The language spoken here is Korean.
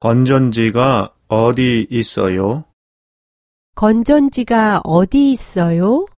건전지가 어디 있어요? 건전지가 어디 있어요?